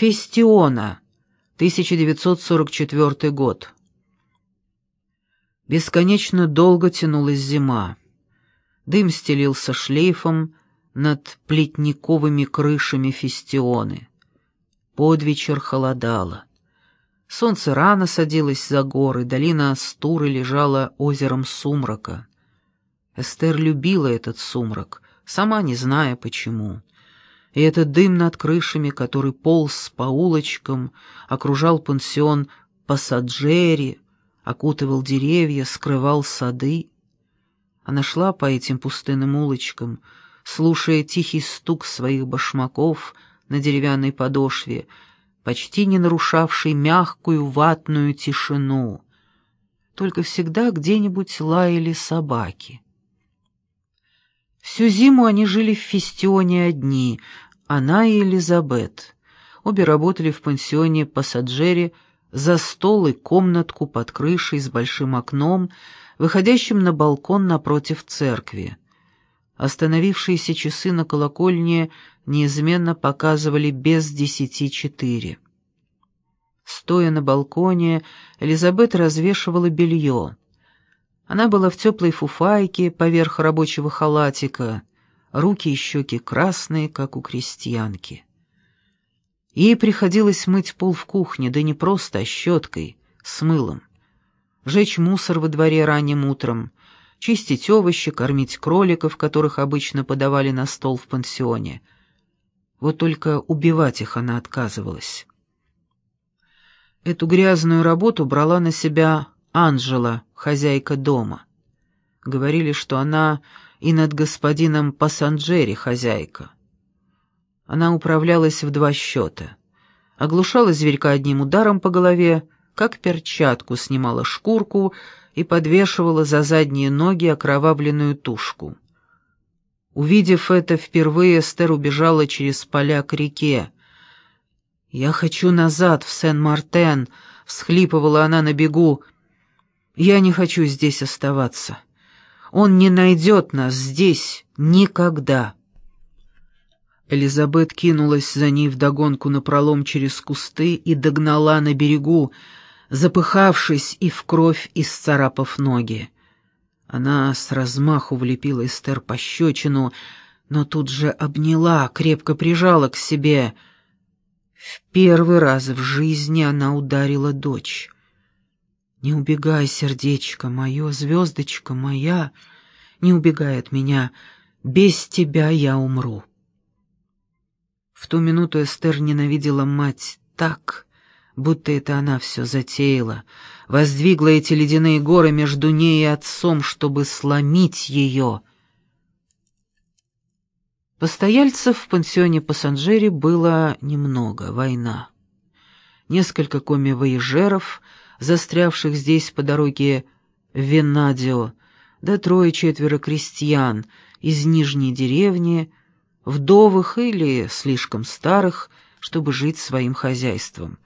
Фестиона, 1944 год. Бесконечно долго тянулась зима. Дым стелился шлейфом над плетниковыми крышами фестионы. Под вечер холодало. Солнце рано садилось за горы, долина Астуры лежала озером сумрака. Эстер любила этот сумрак, сама не зная почему. И этот дым над крышами, который полз по улочкам, окружал пансион Пассаджери, окутывал деревья, скрывал сады. Она шла по этим пустынным улочкам, слушая тихий стук своих башмаков на деревянной подошве, почти не нарушавший мягкую ватную тишину. Только всегда где-нибудь лаяли собаки. Всю зиму они жили в Фестионе одни, она и Элизабет. Обе работали в пансионе Пассаджере за стол и комнатку под крышей с большим окном, выходящим на балкон напротив церкви. Остановившиеся часы на колокольне неизменно показывали без десяти четыре. Стоя на балконе, Элизабет развешивала белье. Она была в теплой фуфайке поверх рабочего халатика, руки и щеки красные, как у крестьянки. Ей приходилось мыть пол в кухне, да не просто, а щеткой, с мылом. Жечь мусор во дворе ранним утром, чистить овощи, кормить кроликов, которых обычно подавали на стол в пансионе. Вот только убивать их она отказывалась. Эту грязную работу брала на себя Анжела, хозяйка дома. Говорили, что она и над господином Пассанджери хозяйка. Она управлялась в два счета. Оглушала зверька одним ударом по голове, как перчатку снимала шкурку и подвешивала за задние ноги окровавленную тушку. Увидев это впервые, Эстер убежала через поля к реке. «Я хочу назад, в Сен-Мартен», — всхлипывала она на бегу. «Я не хочу здесь оставаться. Он не найдет нас здесь никогда». Элизабет кинулась за ней вдогонку напролом через кусты и догнала на берегу, запыхавшись и в кровь исцарапав ноги. Она с размаху влепила Эстер пощечину, но тут же обняла, крепко прижала к себе. В первый раз в жизни она ударила дочь. «Не убегай, сердечко мое, звездочка моя, не убегай от меня, без тебя я умру». В ту минуту Эстер ненавидела мать так, будто это она все затеяла, воздвигла эти ледяные горы между ней и отцом, чтобы сломить ее. Постояльцев в пансионе Пассанджери было немного, война. Несколько коми-вояжеров, застрявших здесь по дороге Венадио, да трое-четверо крестьян из нижней деревни, вдовых или слишком старых, чтобы жить своим хозяйством.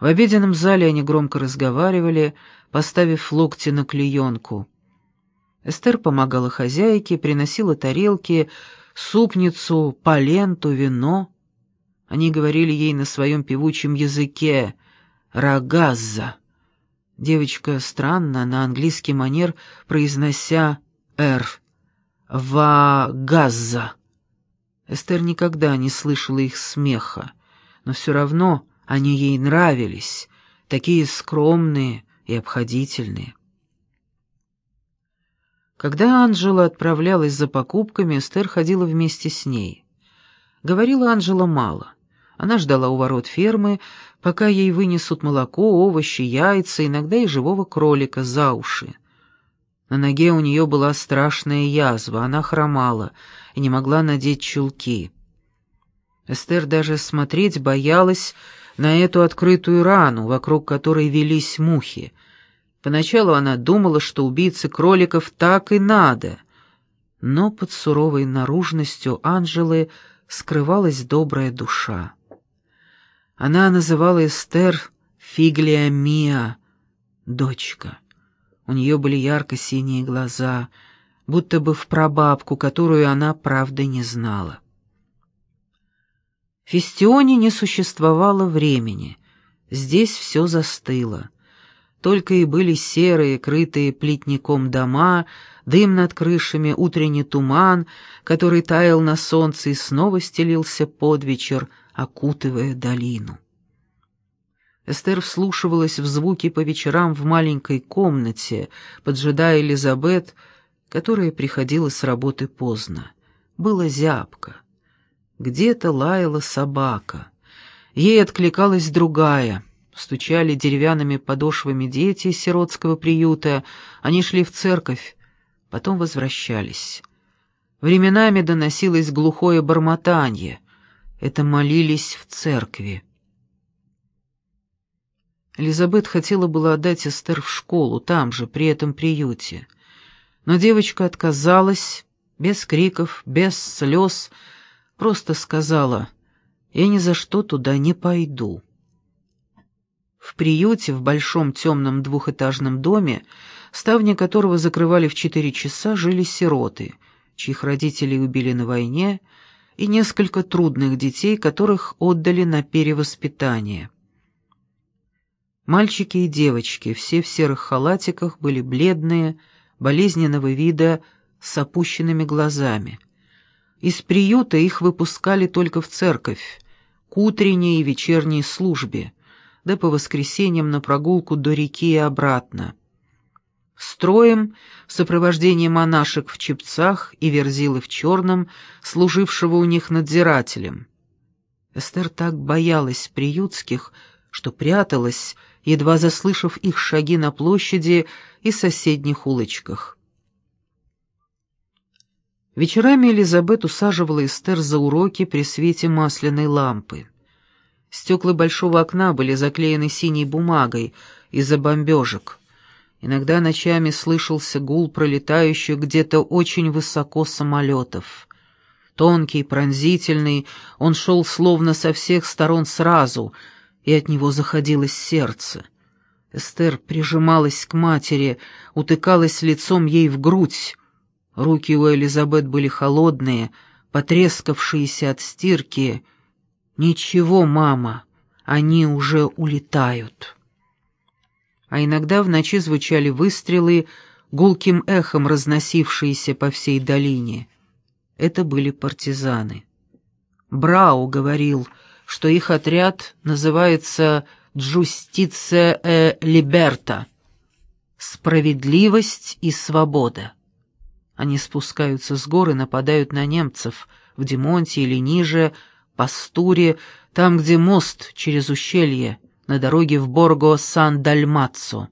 В обеденном зале они громко разговаривали, поставив локти на клеенку. Эстер помогала хозяйке, приносила тарелки, супницу, паленту, вино. Они говорили ей на своем певучем языке «рагазза». Девочка странно, на английский манер, произнося «р», «вагазза». Эстер никогда не слышала их смеха, но все равно они ей нравились, такие скромные и обходительные. Когда Анжела отправлялась за покупками, Эстер ходила вместе с ней. Говорила Анжела мало. Она ждала у ворот фермы, пока ей вынесут молоко, овощи, яйца, иногда и живого кролика за уши. На ноге у нее была страшная язва, она хромала и не могла надеть чулки. Эстер даже смотреть боялась на эту открытую рану, вокруг которой велись мухи. Поначалу она думала, что убийце кроликов так и надо, но под суровой наружностью Анжелы скрывалась добрая душа. Она называла Эстер Фиглия Миа, дочка. У нее были ярко-синие глаза, будто бы в прабабку, которую она, правда, не знала. В Фестионе не существовало времени. Здесь все застыло. Только и были серые, крытые плитником дома, дым над крышами, утренний туман, который таял на солнце и снова стелился под вечер, окутывая долину. Эстер вслушивалась в звуки по вечерам в маленькой комнате, поджидая Элизабет, которая приходила с работы поздно. Было зябко. Где-то лаяла собака. Ей откликалась другая. Стучали деревянными подошвами дети из сиротского приюта. Они шли в церковь, потом возвращались. Временами доносилось глухое бормотанье. Это молились в церкви. Элизабет хотела было отдать Эстер в школу, там же, при этом приюте. Но девочка отказалась, без криков, без слез, просто сказала, «Я ни за что туда не пойду». В приюте в большом темном двухэтажном доме, ставни которого закрывали в четыре часа, жили сироты, чьих родителей убили на войне, и несколько трудных детей, которых отдали на перевоспитание. Мальчики и девочки, все в серых халатиках, были бледные, болезненного вида, с опущенными глазами. Из приюта их выпускали только в церковь, к утренней и вечерней службе, да по воскресеньям на прогулку до реки и обратно. Строем, в сопровождении монашек в чепцах и верзилы в черном, служившего у них надзирателем. Эстер так боялась приютских, что пряталась, едва заслышав их шаги на площади и соседних улочках. Вечерами Элизабет усаживала Эстер за уроки при свете масляной лампы. Стекла большого окна были заклеены синей бумагой из-за бомбежек. Иногда ночами слышался гул пролетающих где-то очень высоко самолетов. Тонкий, пронзительный, он шел словно со всех сторон сразу, и от него заходилось сердце. Эстер прижималась к матери, утыкалась лицом ей в грудь, Руки у Элизабет были холодные, потрескавшиеся от стирки. «Ничего, мама, они уже улетают». А иногда в ночи звучали выстрелы, гулким эхом разносившиеся по всей долине. Это были партизаны. Брау говорил, что их отряд называется «Джустиция э Либерта» — «Справедливость и свобода». Они спускаются с горы, нападают на немцев в Демонте или ниже, Пастуре, там, где мост через ущелье, на дороге в Борго-Сан-Дальмаццо.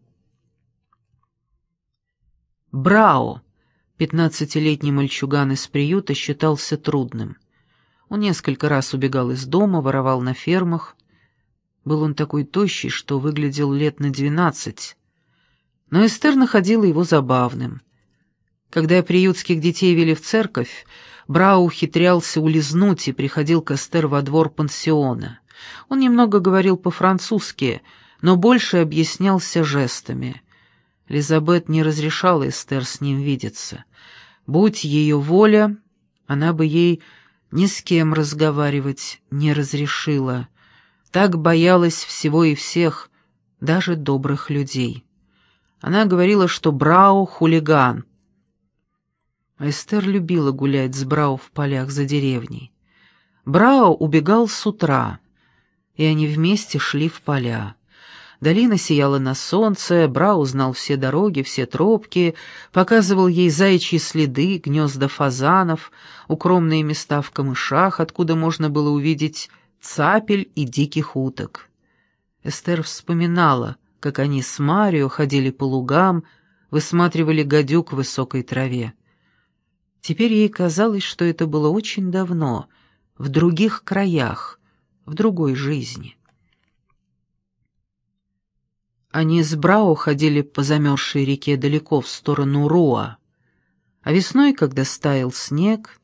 Брао, пятнадцатилетний мальчуган из приюта, считался трудным. Он несколько раз убегал из дома, воровал на фермах. Был он такой тощий, что выглядел лет на двенадцать. Но Эстер находила его забавным. Когда приютских детей вели в церковь, Брау ухитрялся улизнуть и приходил к Эстер во двор пансиона. Он немного говорил по-французски, но больше объяснялся жестами. Лизабет не разрешала Эстер с ним видеться. Будь ее воля, она бы ей ни с кем разговаривать не разрешила. Так боялась всего и всех, даже добрых людей. Она говорила, что Брау — хулиган — Эстер любила гулять с Брау в полях за деревней. Брау убегал с утра, и они вместе шли в поля. Долина сияла на солнце, Брау знал все дороги, все тропки, показывал ей заячьи следы, гнезда фазанов, укромные места в камышах, откуда можно было увидеть цапель и диких уток. Эстер вспоминала, как они с Марио ходили по лугам, высматривали гадюк в высокой траве. Теперь ей казалось, что это было очень давно, в других краях, в другой жизни. Они с Брау ходили по замерзшей реке далеко в сторону Руа, а весной, когда стаял снег,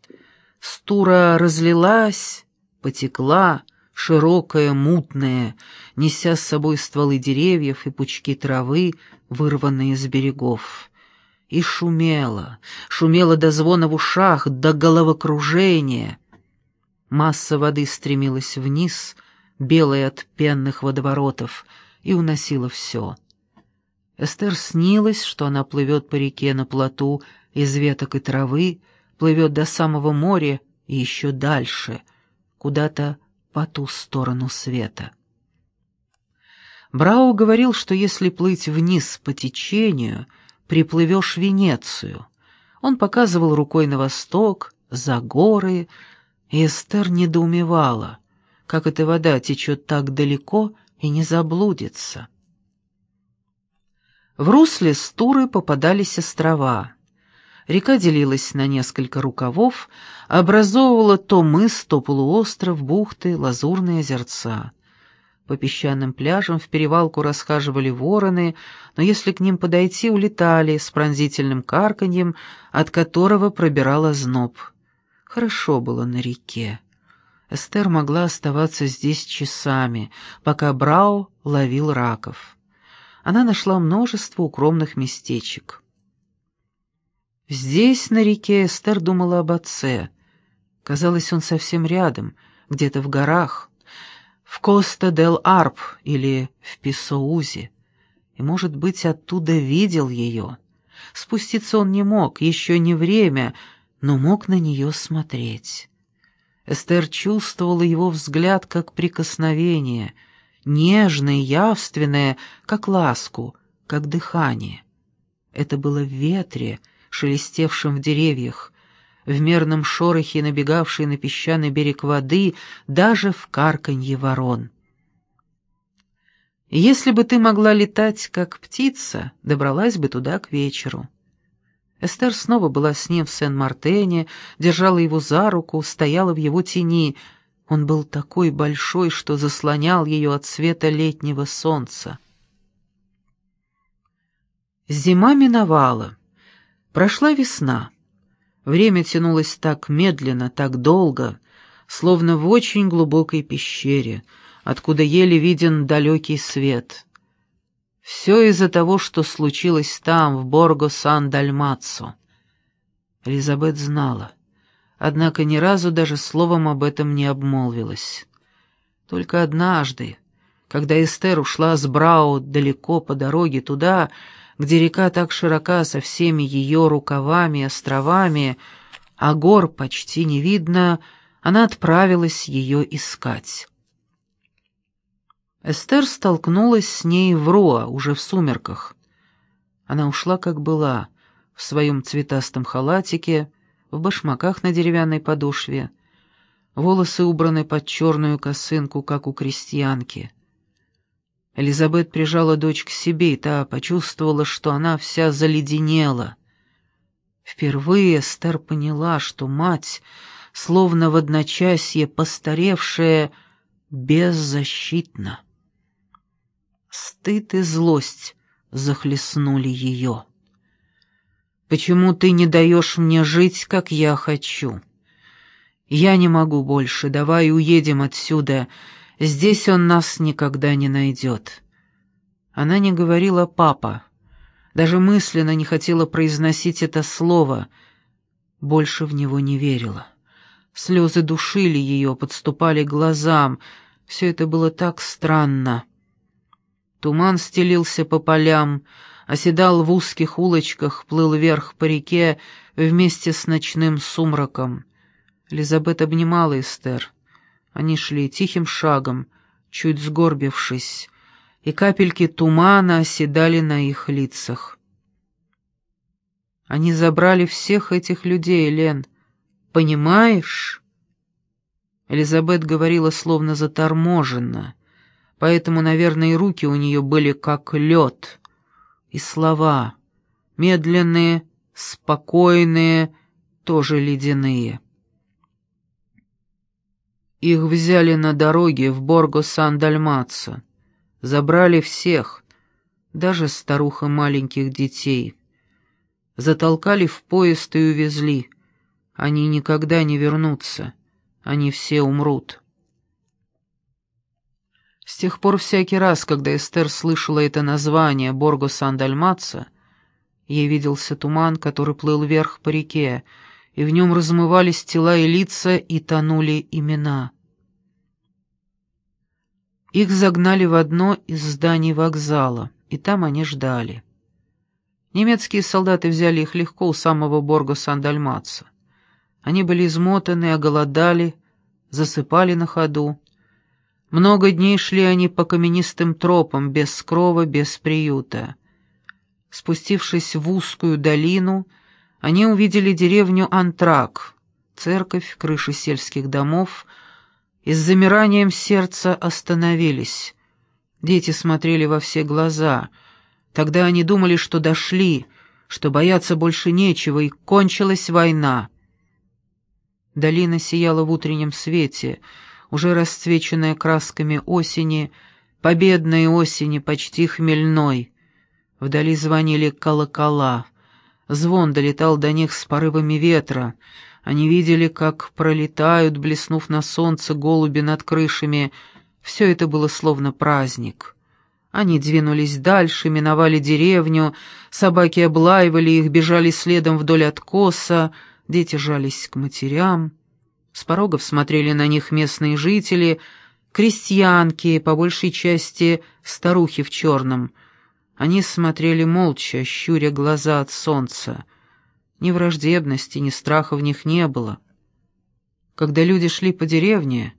стура разлилась, потекла, широкая, мутная, неся с собой стволы деревьев и пучки травы, вырванные с берегов и шумело, шумело до звона в ушах, до головокружения. Масса воды стремилась вниз, белая от пенных водоворотов, и уносила все. Эстер снилась, что она плывет по реке на плоту из веток и травы, плывет до самого моря и еще дальше, куда-то по ту сторону света. Брау говорил, что если плыть вниз по течению, приплывешь в Венецию. Он показывал рукой на восток, за горы, и Эстер недоумевала, как эта вода течет так далеко и не заблудится. В русле Стуры попадались острова. Река делилась на несколько рукавов, образовывала то мыс, то полуостров, бухты, лазурные озерца. По песчаным пляжам в перевалку расхаживали вороны, но если к ним подойти, улетали с пронзительным карканьем, от которого пробирала зноб. Хорошо было на реке. Эстер могла оставаться здесь часами, пока Брау ловил раков. Она нашла множество укромных местечек. Здесь, на реке, Эстер думала об отце. Казалось, он совсем рядом, где-то в горах, в Коста-дел-Арп или в Писоузе. И, может быть, оттуда видел ее. Спуститься он не мог, еще не время, но мог на нее смотреть. Эстер чувствовала его взгляд как прикосновение, нежное, явственное, как ласку, как дыхание. Это было в ветре, шелестевшем в деревьях, в мерном шорохе, набегавшей на песчаный берег воды, даже в карканье ворон. Если бы ты могла летать, как птица, добралась бы туда к вечеру. Эстер снова была с ним в Сен-Мартене, держала его за руку, стояла в его тени. Он был такой большой, что заслонял ее от света летнего солнца. Зима миновала. Прошла весна. Время тянулось так медленно, так долго, словно в очень глубокой пещере, откуда еле виден далекий свет — все из-за того, что случилось там, в Борго-Сан-Дальмаццо. Элизабет знала, однако ни разу даже словом об этом не обмолвилась. Только однажды, когда Эстер ушла с Брау далеко по дороге туда, где река так широка со всеми ее рукавами и островами, а гор почти не видно, она отправилась ее искать. Эстер столкнулась с ней в Роа, уже в сумерках. Она ушла, как была, в своем цветастом халатике, в башмаках на деревянной подошве, волосы убраны под черную косынку, как у крестьянки. Элизабет прижала дочь к себе, и та почувствовала, что она вся заледенела. Впервые Эстер поняла, что мать, словно в одночасье постаревшая, беззащитна. Стыд и злость захлестнули ее. «Почему ты не даешь мне жить, как я хочу? Я не могу больше, давай уедем отсюда, здесь он нас никогда не найдет». Она не говорила «папа», даже мысленно не хотела произносить это слово, больше в него не верила. Слезы душили ее, подступали к глазам, все это было так странно. Туман стелился по полям, оседал в узких улочках, плыл вверх по реке вместе с ночным сумраком. Лизабет обнимала Эстер. Они шли тихим шагом, чуть сгорбившись, и капельки тумана оседали на их лицах. Они забрали всех этих людей, Лен. Понимаешь? Элизабет говорила словно заторможенно поэтому, наверное, и руки у нее были как лед. И слова, медленные, спокойные, тоже ледяные. Их взяли на дороге в Борго-Сан-Дальмаццо, забрали всех, даже старух и маленьких детей. Затолкали в поезд и увезли. Они никогда не вернутся, они все умрут. С тех пор всякий раз, когда Эстер слышала это название Борго Сан-Дальмаца, ей виделся туман, который плыл вверх по реке, и в нем размывались тела и лица, и тонули имена. Их загнали в одно из зданий вокзала, и там они ждали. Немецкие солдаты взяли их легко у самого Борга Сан-Дальмаца. Они были измотаны, оголодали, засыпали на ходу. Много дней шли они по каменистым тропам, без крова, без приюта. Спустившись в узкую долину, они увидели деревню Антрак, церковь, крыши сельских домов, и с замиранием сердца остановились. Дети смотрели во все глаза. Тогда они думали, что дошли, что бояться больше нечего, и кончилась война. Долина сияла в утреннем свете, уже расцвеченная красками осени, победной осени, почти хмельной. Вдали звонили колокола. Звон долетал до них с порывами ветра. Они видели, как пролетают, блеснув на солнце, голуби над крышами. Все это было словно праздник. Они двинулись дальше, миновали деревню, собаки облаивали их, бежали следом вдоль откоса, дети жались к матерям. С порогов смотрели на них местные жители, крестьянки, по большей части старухи в черном. Они смотрели молча, щуря глаза от солнца. Ни враждебности, ни страха в них не было. Когда люди шли по деревне,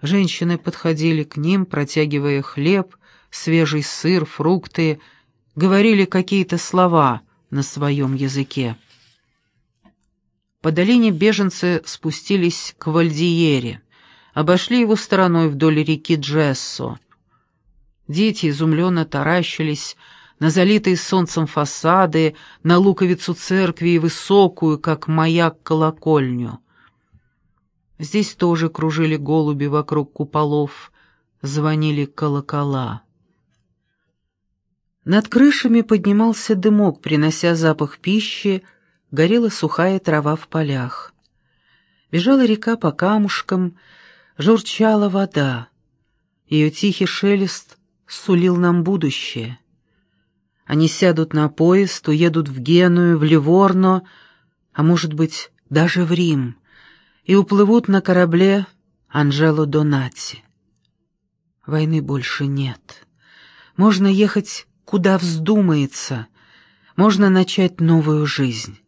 женщины подходили к ним, протягивая хлеб, свежий сыр, фрукты, говорили какие-то слова на своем языке. По долине беженцы спустились к Вальдиере, обошли его стороной вдоль реки Джессо. Дети изумленно таращились на залитые солнцем фасады, на луковицу церкви и высокую, как маяк, колокольню. Здесь тоже кружили голуби вокруг куполов, звонили колокола. Над крышами поднимался дымок, принося запах пищи, горела сухая трава в полях. Бежала река по камушкам, журчала вода. Ее тихий шелест сулил нам будущее. Они сядут на поезд, уедут в Геную, в Ливорно, а может быть, даже в Рим, и уплывут на корабле Анжело Донати. Войны больше нет. Можно ехать, куда вздумается, можно начать новую жизнь.